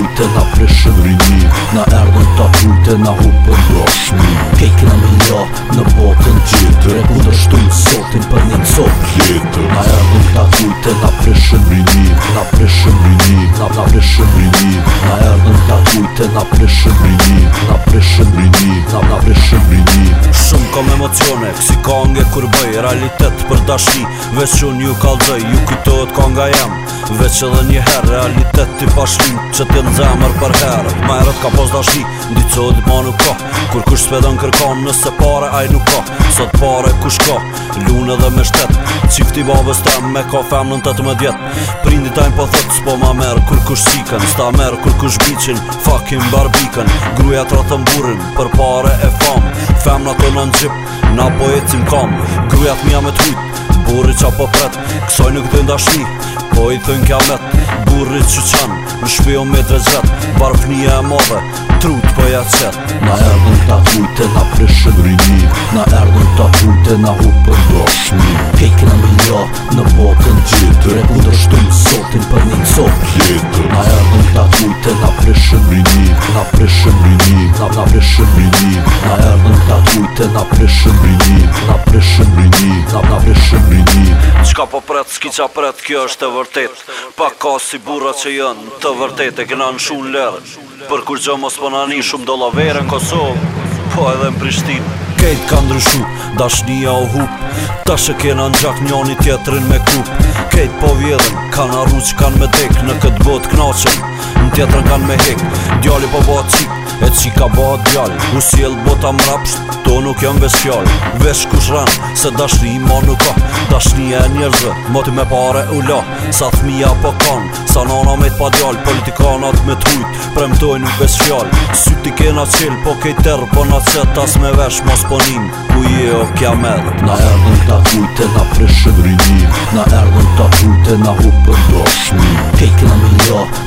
ujte na prishën rini Na erdhën ta ujte na hupën bashni Kejke na milja në botën tjetër E putë është të nësotin për një cot tjetër Na erdhën ta ujte na prishën rini Na prishën rini Na na rini Na erdhën ta ujte na prishën rini Na prishën rini Na na rini Shumë kam emocione Kësi ka nge kur bëj Realitet për dashni, Veshë që një kaldoj Ju kujtojt ka nga Të veç edhe një herë Realitet t'i pashlim Që t'jën zemër për herë Ma ka pos dashi Ndi co dhe ma nuk ka Kur kush s'pedon kërkan Nëse pare aj nuk ka Sot pare kush ka Lune dhe me shtet Qifti babës të Me ka femnën të të më djetë Prindit ajnë po thot Spo ma merë kur kush sikën Sta merë kur kush bichin Fakin barbikën Gruja të ratën burin Për pare e fam Femna të në në gjip Na po e kam Gruja të me të Burri qa po pret Kësoj nuk dhe ndashni Po i thënë kja met Burri që qanë Në shpio me dre barf një e modhe Trut po ja qetë Na erdhën të atrujte Na prishën rinim Na erdhën të atrujte Na hupën doshni Pekë në milja Në botën gjithë Repu të shtumë sotin Për një sot Kjetër Na erdhën të atrujte Na prishën rinim Na prishën rinim Na, na prishën rinim Na erdhën të atrujte Na prishën rinim Na prishën rinim Na, na prishën rinim ka po pret, s'ki qa pret, kjo është të vërtet, pa ka si bura që jënë, të vërtet e këna në shumë lërë, për kur gjë mos pënani po shumë do lavere në Kosovë, po edhe në Prishtinë. Kejt ka ndryshu, dashnia o hup, ta shë kena në gjak njoni tjetërin me kup, kejt po vjedhen, kanë arru që kanë me tek, në këtë bot knaqen, në tjetërin kanë me hek, djali po bëha qikë, E që ka ba djallë U sjell bota mrapsht To nuk jam vesqall Vesh kush Se dashni ma nuk ka Dashni e njerëzë Moti me pare u la Sa thmija po kanë Sa nana me t'pa djallë Politikanat me t'hujt Premtojnë vesqall Sy t'i kena qelë Po kej terë Po na qëtë as me vesh Mos po njim Ku je o kja merë Na erdhën t'a t'hujte Na preshë vrini Na erdhën t'a t'hujte Na hupën do shmi Kejt këna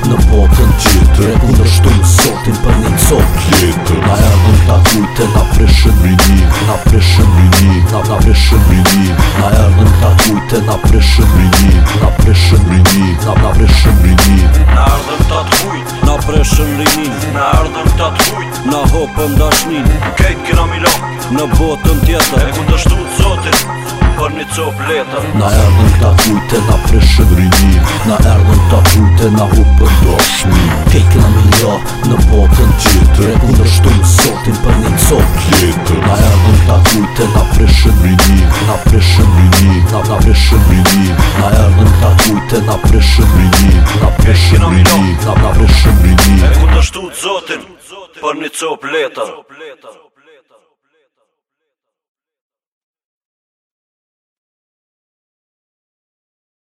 Në botën Tre kundër shtojnë sotin për një cot Kjetër Na e ardhën të akute Na preshën bini Na preshën bini Na na preshën bini Na e ardhën të akute Na preshën bini Na preshën bini Na na preshën bini Na ardhën të akute Na preshën rinin Na ardhën të akute Na hopën dashnin Kejt kina milo Në botën tjetër E kundër shtojnë sotin për një cop letër Na erdhën të atyte na preshe vrini Na erdhën të atyte na hu për doshmi Kejtë na milja në botën tjetër E kundër shtumë sotin për një cop letër Na erdhën të atyte na preshe vrini Na preshe vrini Na, na preshe vrini Na erdhën të atyte na preshe vrini Na preshe vrini Na, na preshe vrini E kundër shtumë sotin për një cop letër